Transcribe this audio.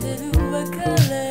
through a color.